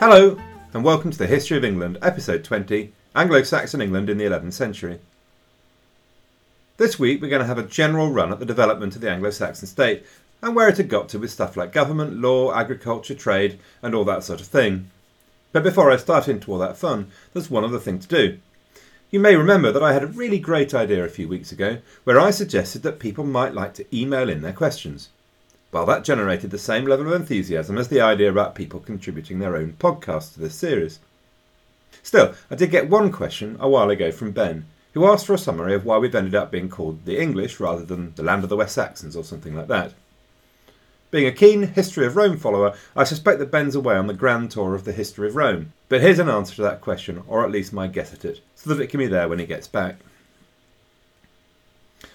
Hello, and welcome to the History of England, episode 20 Anglo Saxon England in the 11th Century. This week we're going to have a general run at the development of the Anglo Saxon state and where it had got to with stuff like government, law, agriculture, trade, and all that sort of thing. But before I start into all that fun, there's one other thing to do. You may remember that I had a really great idea a few weeks ago where I suggested that people might like to email in their questions. Well, that generated the same level of enthusiasm as the idea about people contributing their own podcasts to this series. Still, I did get one question a while ago from Ben, who asked for a summary of why we've ended up being called the English rather than the land of the West Saxons or something like that. Being a keen History of Rome follower, I suspect that Ben's away on the grand tour of the history of Rome. But here's an answer to that question, or at least my guess at it, so that it can be there when he gets back.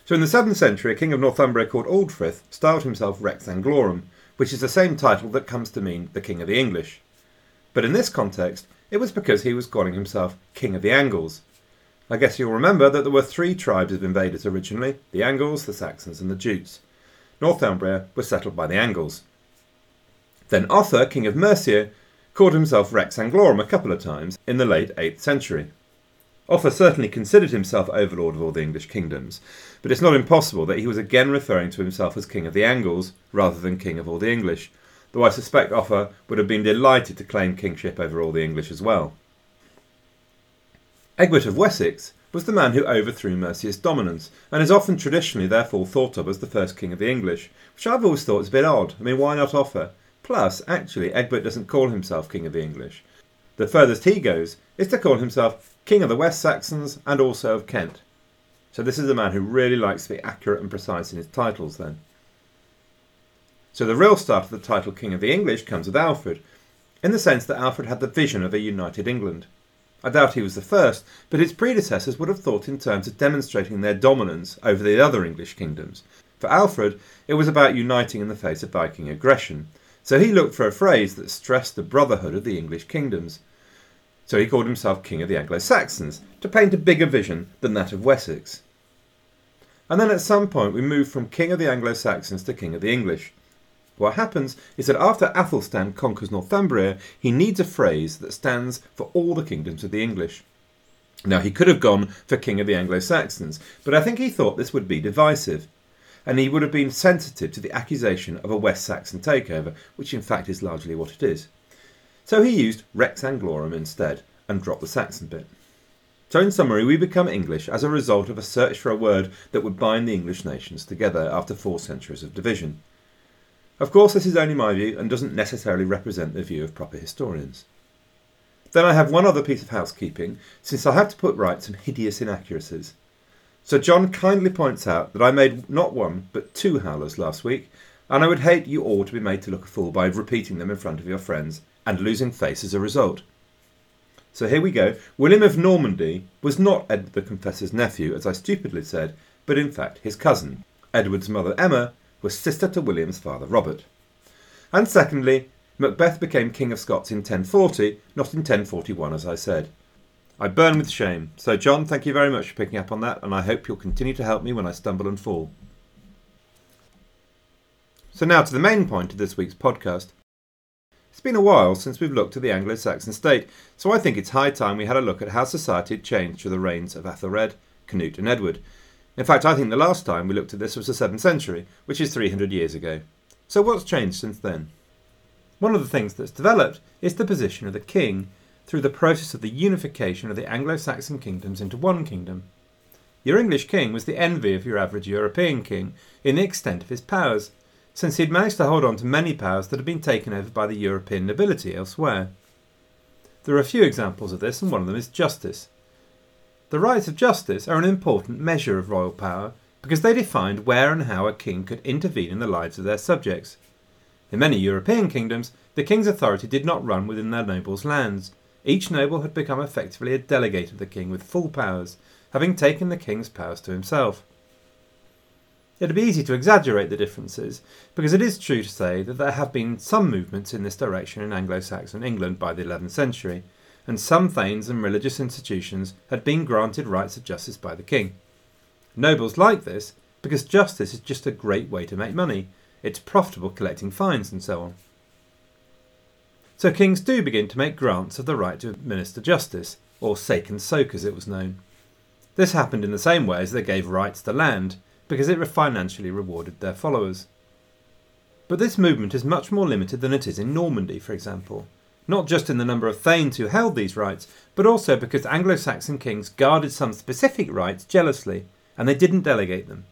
So in the 7th century, a king of Northumbria called Aldfrith styled himself Rex Anglorum, which is the same title that comes to mean the king of the English. But in this context, it was because he was calling himself king of the Angles. I guess you'll remember that there were three tribes of invaders originally the Angles, the Saxons, and the Jutes. Northumbria was settled by the Angles. Then Offa, king of Mercia, called himself Rex Anglorum a couple of times in the late 8th century. Offa certainly considered himself overlord of all the English kingdoms, but it's not impossible that he was again referring to himself as king of the Angles rather than king of all the English, though I suspect Offa would have been delighted to claim kingship over all the English as well. Egbert of Wessex was the man who overthrew Mercia's dominance, and is often traditionally therefore thought of as the first king of the English, which I've always thought is a bit odd. I mean, why not Offa? Plus, actually, Egbert doesn't call himself king of the English. The furthest he goes is to call himself King of the West Saxons and also of Kent. So this is a man who really likes to be accurate and precise in his titles then. So the real start of the title King of the English comes with Alfred, in the sense that Alfred had the vision of a united England. I doubt he was the first, but his predecessors would have thought in terms of demonstrating their dominance over the other English kingdoms. For Alfred, it was about uniting in the face of Viking aggression, so he looked for a phrase that stressed the brotherhood of the English kingdoms. So he called himself King of the Anglo Saxons to paint a bigger vision than that of Wessex. And then at some point we move from King of the Anglo Saxons to King of the English. What happens is that after Athelstan conquers Northumbria, he needs a phrase that stands for all the kingdoms of the English. Now, he could have gone for King of the Anglo Saxons, but I think he thought this would be divisive, and he would have been sensitive to the accusation of a West Saxon takeover, which in fact is largely what it is. So he used Rex Anglorum instead and dropped the Saxon bit. So, in summary, we become English as a result of a search for a word that would bind the English nations together after four centuries of division. Of course, this is only my view and doesn't necessarily represent the view of proper historians. Then I have one other piece of housekeeping, since I have to put right some hideous inaccuracies. So John kindly points out that I made not one, but two howlers last week, and I would hate you all to be made to look a fool by repeating them in front of your friends and losing face as a result. So here we go. William of Normandy was not Edward the Confessor's nephew, as I stupidly said, but in fact his cousin. Edward's mother Emma was sister to William's father Robert. And secondly, Macbeth became King of Scots in 1040, not in 1041 as I said. I burn with shame. So, John, thank you very much for picking up on that, and I hope you'll continue to help me when I stumble and fall. So, now to the main point of this week's podcast it's been a while since we've looked at the Anglo Saxon state, so I think it's high time we had a look at how society had changed through the reigns of Ethelred, Canute, and Edward. In fact, I think the last time we looked at this was the 7th century, which is 300 years ago. So, what's changed since then? One of the things that's developed is the position of the king through the process of the unification of the Anglo Saxon kingdoms into one kingdom. Your English king was the envy of your average European king in the extent of his powers, since he had managed to hold on to many powers that had been taken over by the European nobility elsewhere. There are a few examples of this, and one of them is justice. The rights of justice are an important measure of royal power because they defined where and how a king could intervene in the lives of their subjects. In many European kingdoms, the king's authority did not run within their nobles' lands. Each noble had become effectively a delegate of the king with full powers, having taken the king's powers to himself. It would be easy to exaggerate the differences, because it is true to say that there have been some movements in this direction in Anglo Saxon England by the 11th century, and some thanes and religious institutions had been granted rights of justice by the king. Nobles like this because justice is just a great way to make money. It's profitable collecting fines and so on. So kings do begin to make grants of the right to administer justice, or sake and soke as it was known. This happened in the same way as they gave rights to land, because it financially rewarded their followers. But this movement is much more limited than it is in Normandy, for example, not just in the number of thanes who held these rights, but also because Anglo Saxon kings guarded some specific rights jealously, and they didn't delegate them.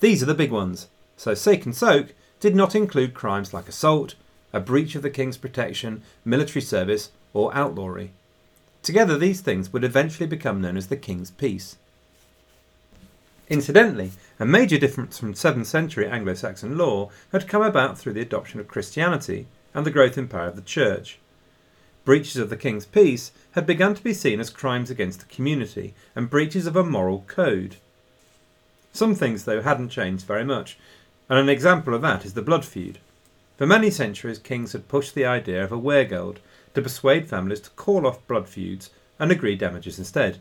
These are the big ones. So sake and soke did not include crimes like assault, a breach of the king's protection, military service, or outlawry. Together, these things would eventually become known as the King's Peace. Incidentally, a major difference from 7th century Anglo Saxon law had come about through the adoption of Christianity and the growth in power of the Church. Breaches of the King's Peace had begun to be seen as crimes against the community and breaches of a moral code. Some things, though, hadn't changed very much, and an example of that is the blood feud. For many centuries, kings had pushed the idea of a weregild to persuade families to call off blood feuds and agree damages instead.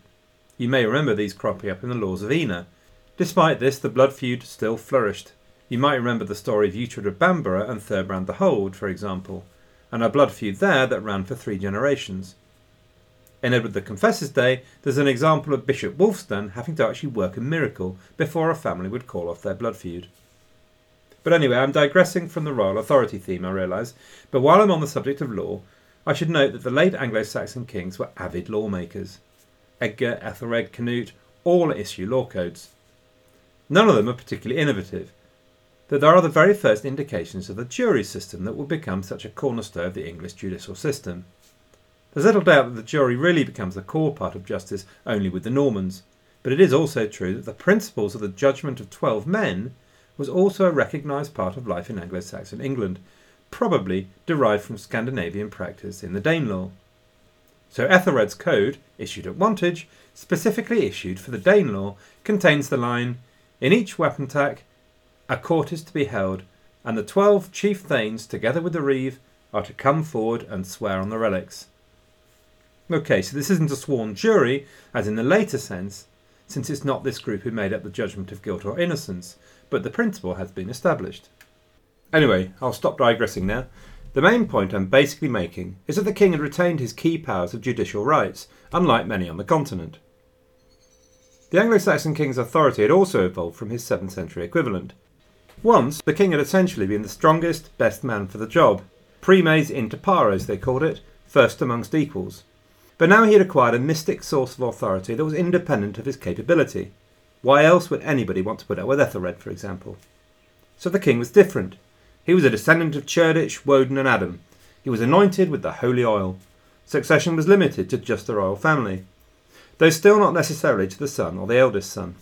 You may remember these cropping up in the laws of Ina. Despite this, the blood feud still flourished. You might remember the story of Uhtred of Bamborough and Thurbrand the Hold, for example, and a blood feud there that ran for three generations. In Edward the Confessor's day, there's an example of Bishop Wulfstan having to actually work a miracle before a family would call off their blood feud. But anyway, I'm digressing from the royal authority theme, I realise. But while I'm on the subject of law, I should note that the late Anglo Saxon kings were avid lawmakers. Edgar, Ethelred, Canute all issue law codes. None of them are particularly innovative, though there are the very first indications of the jury system that will become such a cornerstone of the English judicial system. There's little doubt that the jury really becomes the core part of justice only with the Normans, but it is also true that the principles of the judgment of twelve men was also a recognised part of life in Anglo Saxon England, probably derived from Scandinavian practice in the Danelaw. So Ethelred's code, issued at Wantage, specifically issued for the Danelaw, contains the line In each wapentake a court is to be held, and the twelve chief thanes, together with the reeve, are to come forward and swear on the relics. Okay, so this isn't a sworn jury, as in the later sense, since it's not this group who made up the judgment of guilt or innocence, but the principle has been established. Anyway, I'll stop digressing now. The main point I'm basically making is that the king had retained his key powers of judicial rights, unlike many on the continent. The Anglo Saxon king's authority had also evolved from his 7th century equivalent. Once, the king had essentially been the strongest, best man for the job. Primus inter pares, they called it, first amongst equals. But now he had acquired a mystic source of authority that was independent of his capability. Why else would anybody want to put up with Ethelred, for example? So the king was different. He was a descendant of Cerdic, Woden, and Adam. He was anointed with the holy oil. Succession was limited to just the royal family, though still not necessarily to the son or the eldest son.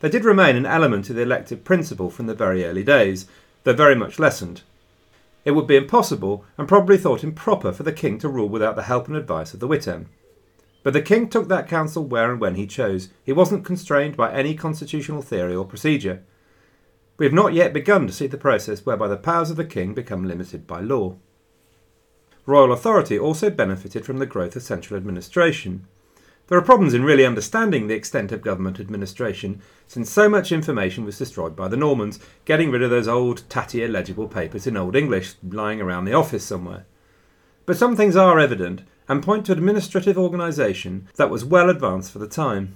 There did remain an element of the elective principle from the very early days, though very much lessened. It would be impossible, and probably thought improper, for the king to rule without the help and advice of the witan. But the king took that counsel where and when he chose. He wasn't constrained by any constitutional theory or procedure. We have not yet begun to see the process whereby the powers of the king become limited by law. Royal authority also benefited from the growth of central administration. There are problems in really understanding the extent of government administration, since so much information was destroyed by the Normans, getting rid of those old, tatty, illegible papers in Old English lying around the office somewhere. But some things are evident and point to administrative organisation that was well advanced for the time.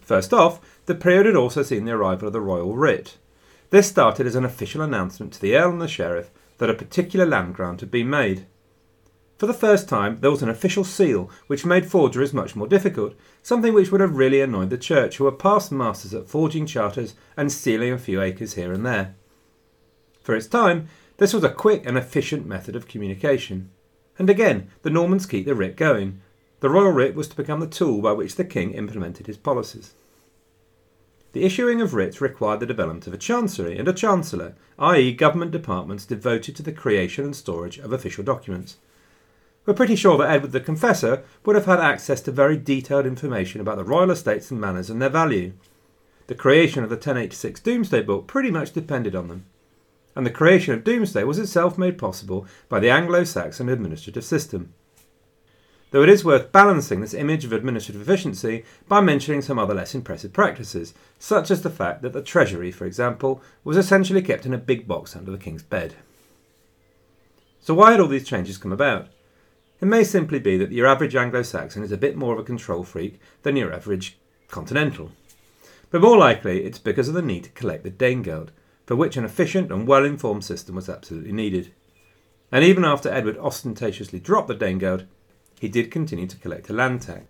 First off, the period had also seen the arrival of the royal writ. This started as an official announcement to the Earl and the Sheriff that a particular land grant had been made. For the first time, there was an official seal, which made forgeries much more difficult, something which would have really annoyed the Church, who were past masters at forging charters and stealing a few acres here and there. For its time, this was a quick and efficient method of communication. And again, the Normans keep the writ going. The royal writ was to become the tool by which the king implemented his policies. The issuing of writs required the development of a chancery and a chancellor, i.e., government departments devoted to the creation and storage of official documents. We're pretty sure that Edward the Confessor would have had access to very detailed information about the royal estates and manors and their value. The creation of the 1086 Domesday Book pretty much depended on them. And the creation of Domesday was itself made possible by the Anglo Saxon administrative system though it is worth balancing this image of administrative efficiency by mentioning some other less impressive practices, such as the fact that the treasury, for example, was essentially kept in a big box under the king's bed. So, why had all these changes come about? It may simply be that your average Anglo Saxon is a bit more of a control freak than your average continental. But more likely, it's because of the need to collect the Danegeld, for which an efficient and well informed system was absolutely needed. And even after Edward ostentatiously dropped the Danegeld, he did continue to collect a land tax.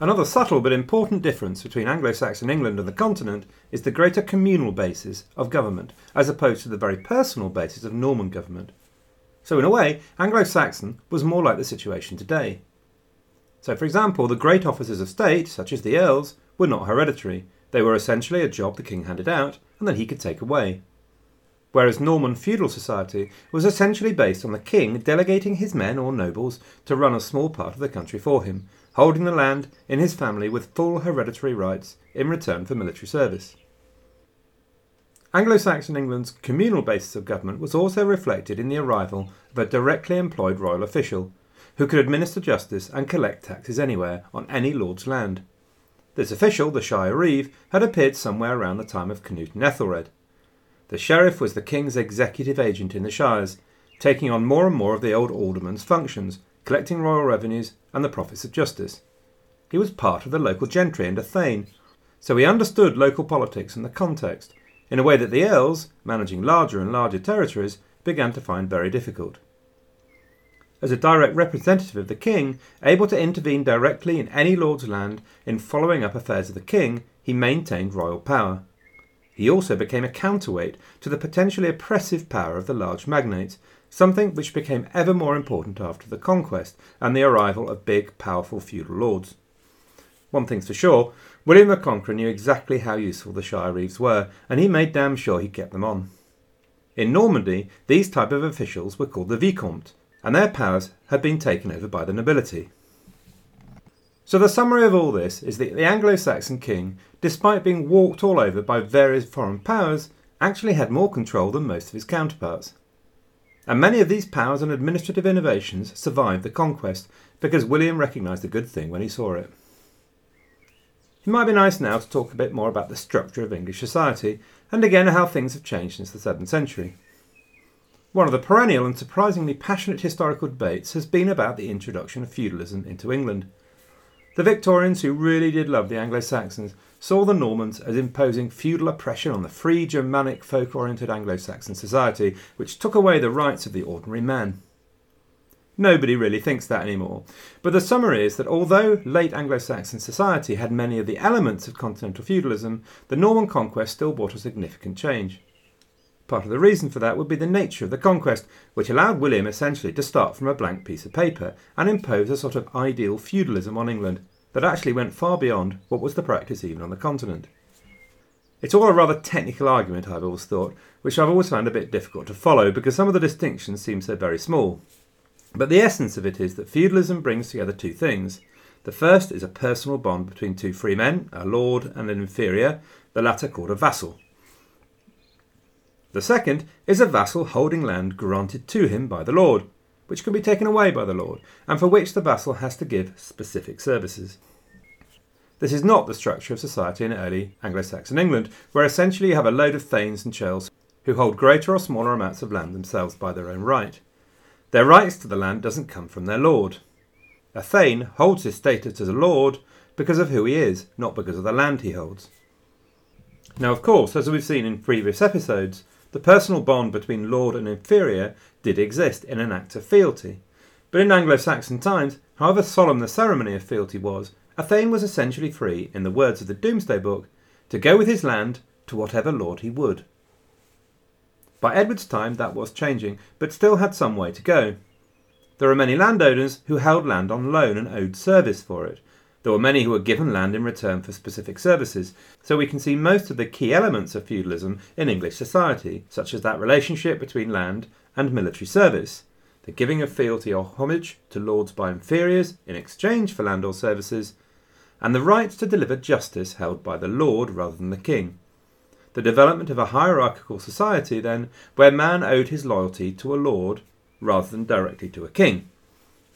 Another subtle but important difference between Anglo Saxon England and the continent is the greater communal basis of government, as opposed to the very personal basis of Norman government. So, in a way, Anglo Saxon was more like the situation today. So, for example, the great offices of state, such as the earls, were not hereditary. They were essentially a job the king handed out and that he could take away. Whereas Norman feudal society was essentially based on the king delegating his men or nobles to run a small part of the country for him, holding the land in his family with full hereditary rights in return for military service. Anglo Saxon England's communal basis of government was also reflected in the arrival of a directly employed royal official who could administer justice and collect taxes anywhere on any lord's land. This official, the Shire Reeve, had appeared somewhere around the time of Canute and Ethelred. The sheriff was the king's executive agent in the shires, taking on more and more of the old alderman's functions, collecting royal revenues and the profits of justice. He was part of the local gentry and a thane, so he understood local politics and the context in a way that the earls, managing larger and larger territories, began to find very difficult. As a direct representative of the king, able to intervene directly in any lord's land in following up affairs of the king, he maintained royal power. He also became a counterweight to the potentially oppressive power of the large magnates, something which became ever more important after the conquest and the arrival of big, powerful feudal lords. One thing's for sure, William the Conqueror knew exactly how useful the Shire Reeves were, and he made damn sure he kept them on. In Normandy, these type of officials were called the Vicomte, and their powers had been taken over by the nobility. So the summary of all this is that the Anglo-Saxon king, despite being walked all over by various foreign powers, actually had more control than most of his counterparts. And many of these powers and administrative innovations survived the conquest because William recognised a good thing when he saw it. It might be nice now to talk a bit more about the structure of English society, and again how things have changed since the 7th century. One of the perennial and surprisingly passionate historical debates has been about the introduction of feudalism into England. The Victorians, who really did love the Anglo Saxons, saw the Normans as imposing feudal oppression on the free Germanic folk oriented Anglo Saxon society, which took away the rights of the ordinary man. Nobody really thinks that anymore. But the summary is that although late Anglo Saxon society had many of the elements of continental feudalism, the Norman conquest still brought a significant change. Part of the reason for that would be the nature of the conquest, which allowed William essentially to start from a blank piece of paper and impose a sort of ideal feudalism on England that actually went far beyond what was the practice even on the continent. It's all a rather technical argument, I've always thought, which I've always found a bit difficult to follow because some of the distinctions seem so very small. But the essence of it is that feudalism brings together two things. The first is a personal bond between two free men, a lord and an inferior, the latter called a vassal. The second is a vassal holding land granted to him by the lord, which can be taken away by the lord, and for which the vassal has to give specific services. This is not the structure of society in early Anglo Saxon England, where essentially you have a load of thanes and churls who hold greater or smaller amounts of land themselves by their own right. Their rights to the land doesn't come from their lord. A thane holds his status as a lord because of who he is, not because of the land he holds. Now, of course, as we've seen in previous episodes, the personal bond between lord and inferior did exist in an act of fealty. But in Anglo Saxon times, however solemn the ceremony of fealty was, a thane was essentially free, in the words of the Domesday Book, to go with his land to whatever lord he would. By Edward's time, that was changing, but still had some way to go. There were many landowners who held land on loan and owed service for it. There were many who were given land in return for specific services, so we can see most of the key elements of feudalism in English society, such as that relationship between land and military service, the giving of fealty or homage to lords by inferiors in exchange for land or services, and the right to deliver justice held by the lord rather than the king the development of a hierarchical society, then, where man owed his loyalty to a lord rather than directly to a king.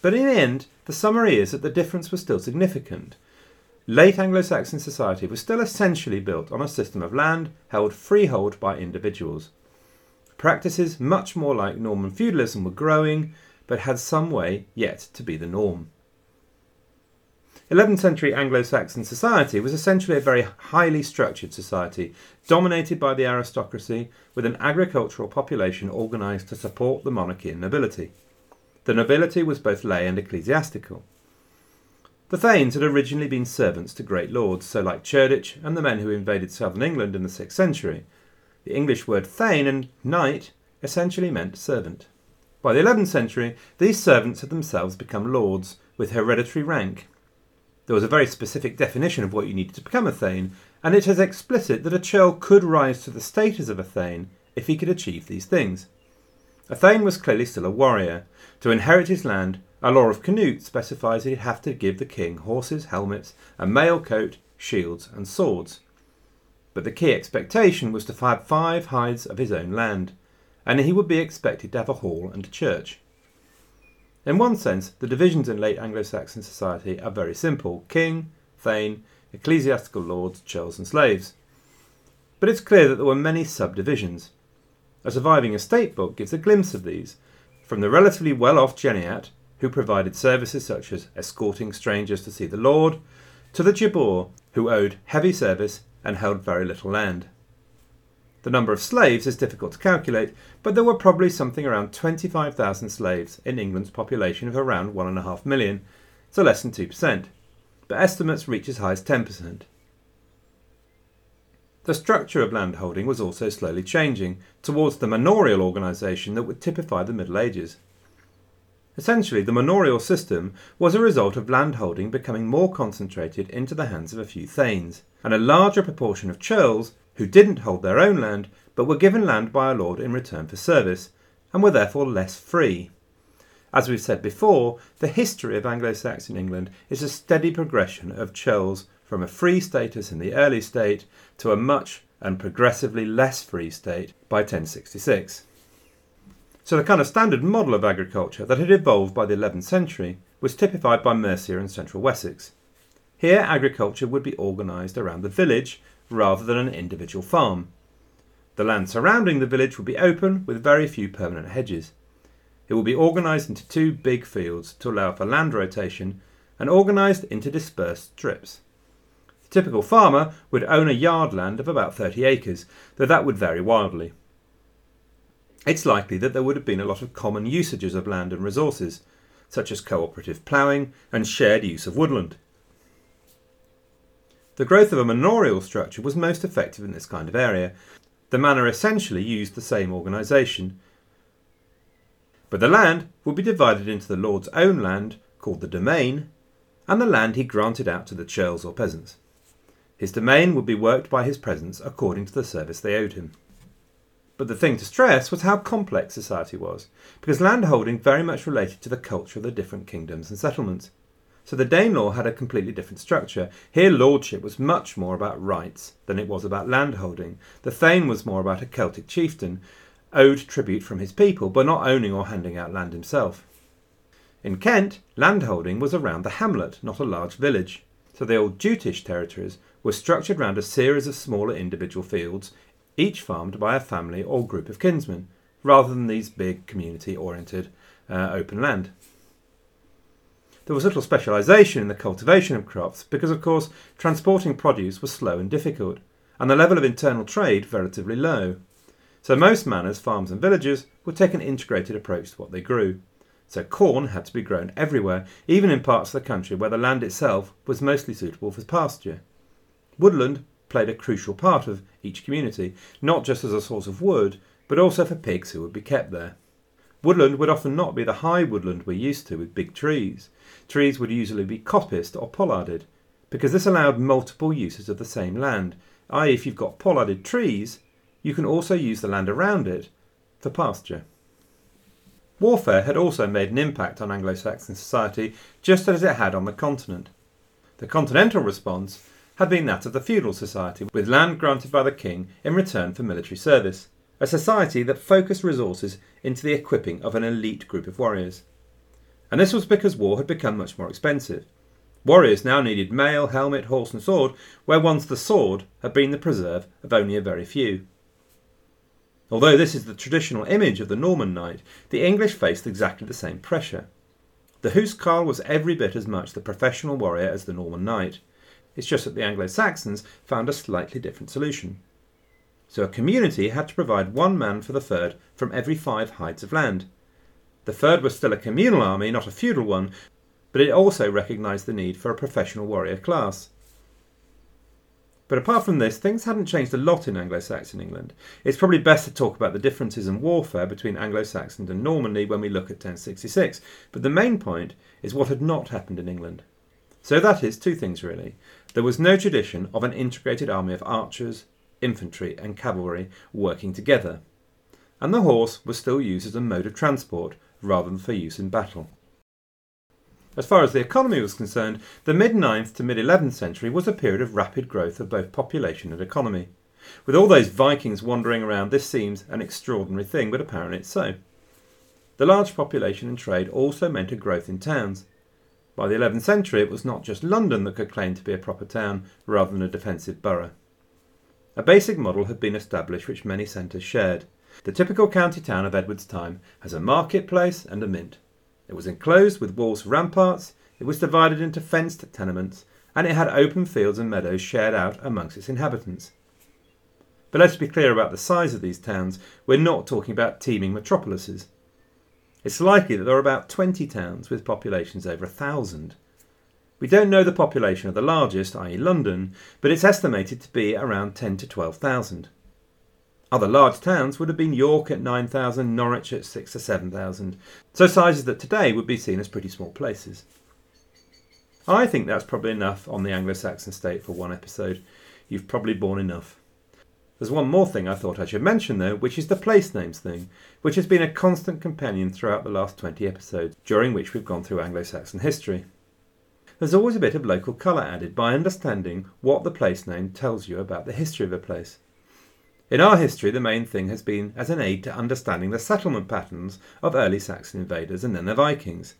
But in the end, the summary is that the difference was still significant. Late Anglo Saxon society was still essentially built on a system of land held freehold by individuals. Practices much more like Norman feudalism were growing, but had some way yet to be the norm. 11th century Anglo Saxon society was essentially a very highly structured society, dominated by the aristocracy, with an agricultural population organised to support the monarchy and nobility. The nobility was both lay and ecclesiastical. The Thanes had originally been servants to great lords, so like Cerdic and the men who invaded southern England in the 6th century. The English word thane and knight essentially meant servant. By the 11th century, these servants had themselves become lords, with hereditary rank, there was a very specific definition of what you needed to become a Thane, and it is explicit that a churl could rise to the status of a Thane if he could achieve these things. A Thane was clearly still a warrior. To inherit his land, a law of Canute specifies that he'd have to give the king horses, helmets, a mail coat, shields, and swords. But the key expectation was to have five hides of his own land, and he would be expected to have a hall and a church. In one sense, the divisions in late Anglo Saxon society are very simple king, thane, ecclesiastical lords, churls, and slaves. But it's clear that there were many subdivisions. A surviving estate book gives a glimpse of these, from the relatively well off Geneat, who provided services such as escorting strangers to see the Lord, to the Gebur, who owed heavy service and held very little land. The number of slaves is difficult to calculate, but there were probably something around 25,000 slaves in England's population of around 1.5 million, so less than 2%, but estimates reach as high as 10%. The structure of landholding was also slowly changing towards the manorial organisation that would typify the Middle Ages. Essentially, the manorial system was a result of landholding becoming more concentrated into the hands of a few thanes, and a larger proportion of churls who didn't hold their own land but were given land by a lord in return for service, and were therefore less free. As we've said before, the history of Anglo Saxon England is a steady progression of churls from a free status in the early state to a much and progressively less free state by 1066. So the kind of standard model of agriculture that had evolved by the 11th century was typified by Mercia and central Wessex. Here agriculture would be organised around the village rather than an individual farm. The land surrounding the village would be open with very few permanent hedges. It would be organised into two big fields to allow for land rotation and organised into dispersed strips. The typical farmer would own a yard land of about 30 acres, though that would vary wildly. It's likely that there would have been a lot of common usages of land and resources, such as cooperative ploughing and shared use of woodland. The growth of a manorial structure was most effective in this kind of area. The manor essentially used the same organisation. But the land would be divided into the lord's own land, called the domain, and the land he granted out to the churls or peasants. His domain would be worked by his peasants according to the service they owed him. But the thing to stress was how complex society was, because landholding very much related to the culture of the different kingdoms and settlements. So the Danelaw had a completely different structure. Here, lordship was much more about rights than it was about landholding. The Thane was more about a Celtic chieftain, owed tribute from his people, but not owning or handing out land himself. In Kent, landholding was around the hamlet, not a large village. So the old Jutish territories were structured around a series of smaller individual fields, each farmed by a family or group of kinsmen, rather than these big community oriented uh, open land. There was little specialisation in the cultivation of crops because, of course, transporting produce was slow and difficult, and the level of internal trade relatively low. So most manors, farms, and villages would take an integrated approach to what they grew. So corn had to be grown everywhere, even in parts of the country where the land itself was mostly suitable for pasture. Woodland played a crucial part of each community, not just as a source of wood, but also for pigs who would be kept there. Woodland would often not be the high woodland we're used to with big trees. Trees would usually be coppiced or pollarded, because this allowed multiple uses of the same land. i.e., if you've got pollarded trees, you can also use the land around it for pasture. Warfare had also made an impact on Anglo Saxon society, just as it had on the continent. The continental response had been that of the feudal society, with land granted by the king in return for military service a society that focused resources into the equipping of an elite group of warriors. And this was because war had become much more expensive. Warriors now needed mail, helmet, horse, and sword, where once the sword had been the preserve of only a very few. Although this is the traditional image of the Norman knight, the English faced exactly the same pressure. The housecarl was every bit as much the professional warrior as the Norman knight. It's just that the Anglo Saxons found a slightly different solution. So a community had to provide one man for the fyrd from every five hides of land. The fyrd was still a communal army, not a feudal one, but it also recognised the need for a professional warrior class. But apart from this, things hadn't changed a lot in Anglo Saxon England. It's probably best to talk about the differences in warfare between Anglo Saxon and Normandy when we look at 1066, but the main point is what had not happened in England. So that is two things really. There was no tradition of an integrated army of archers, infantry, and cavalry working together, and the horse was still used as a mode of transport rather than for use in battle. As far as the economy was concerned, the mid 9th to mid 11th century was a period of rapid growth of both population and economy. With all those Vikings wandering around, this seems an extraordinary thing, but apparently it's so. The large population and trade also meant a growth in towns. By the 11th century, it was not just London that could claim to be a proper town rather than a defensive borough. A basic model had been established which many centres shared. The typical county town of Edward's time has a marketplace and a mint. It was enclosed with walls ramparts, it was divided into fenced tenements, and it had open fields and meadows shared out amongst its inhabitants. But let's be clear about the size of these towns. We're not talking about teeming metropolises. It's likely that there are about 20 towns with populations over a thousand. We don't know the population of the largest, i.e., London, but it's estimated to be around 10 to 12,000. Other large towns would have been York at 9,000, Norwich at 6 to 7,000, so sizes that today would be seen as pretty small places. I think that's probably enough on the Anglo Saxon state for one episode. You've probably borne enough. There's one more thing I thought I should mention though, which is the place names thing, which has been a constant companion throughout the last 20 episodes, during which we've gone through Anglo Saxon history. There's always a bit of local colour added by understanding what the place name tells you about the history of a place. In our history, the main thing has been as an aid to understanding the settlement patterns of early Saxon invaders and then the Vikings.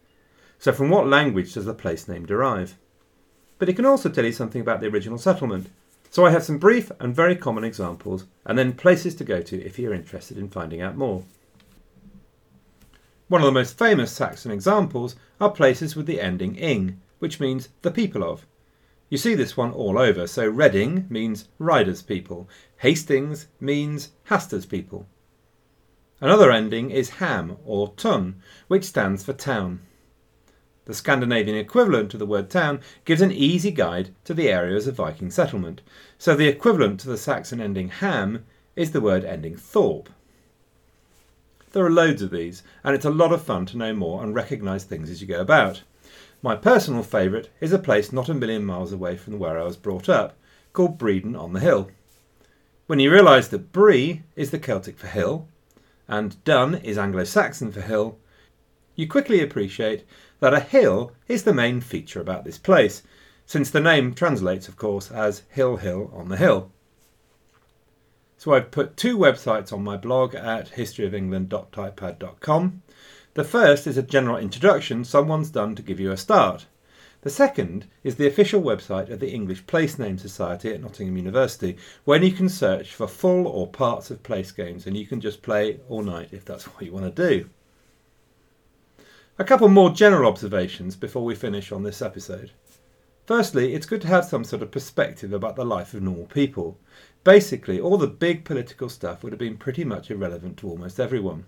So, from what language does the place name derive? But it can also tell you something about the original settlement. So, I have some brief and very common examples, and then places to go to if you're interested in finding out more. One of the most famous Saxon examples are places with the ending ing, which means the people of. You see this one all over. So Reading means riders people. Hastings means Hasters people. Another ending is ham or tun, which stands for town. The Scandinavian equivalent to the word town gives an easy guide to the areas of Viking settlement. So the equivalent to the Saxon ending ham is the word ending thorp. There are loads of these, and it's a lot of fun to know more and recognise things as you go about. My personal favourite is a place not a million miles away from where I was brought up, called Breedon on the Hill. When you realise that Bree is the Celtic for hill, and Dun is Anglo Saxon for hill, you quickly appreciate that a hill is the main feature about this place, since the name translates, of course, as Hill Hill on the Hill. So I've put two websites on my blog at historyofengland.typepad.com. The first is a general introduction someone's done to give you a start. The second is the official website of the English Place Name Society at Nottingham University, where you can search for full or parts of place games and you can just play all night if that's what you want to do. A couple more general observations before we finish on this episode. Firstly, it's good to have some sort of perspective about the life of normal people. Basically, all the big political stuff would have been pretty much irrelevant to almost everyone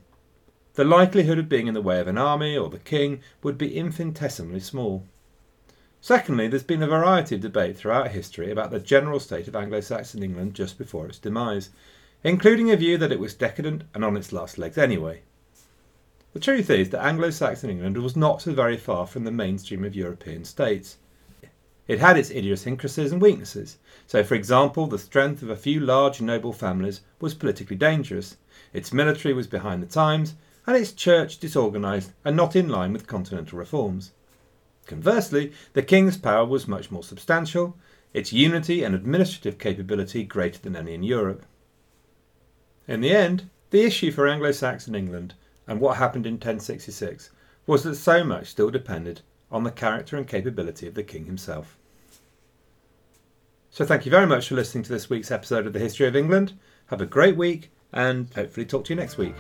the likelihood of being in the way of an army or the king would be infinitesimally small. Secondly, there's been a variety of debate throughout history about the general state of Anglo Saxon England just before its demise, including a view that it was decadent and on its last legs anyway. The truth is that Anglo Saxon England was not so very far from the mainstream of European states. It had its idiosyncrasies and weaknesses. So, for example, the strength of a few large noble families was politically dangerous, its military was behind the times, and its church disorganised and not in line with continental reforms. Conversely, the king's power was much more substantial, its unity and administrative capability greater than any in Europe. In the end, the issue for Anglo Saxon England and what happened in 1066 was that so much still depended on the character and capability of the king himself. So, thank you very much for listening to this week's episode of the History of England. Have a great week and hopefully talk to you next week.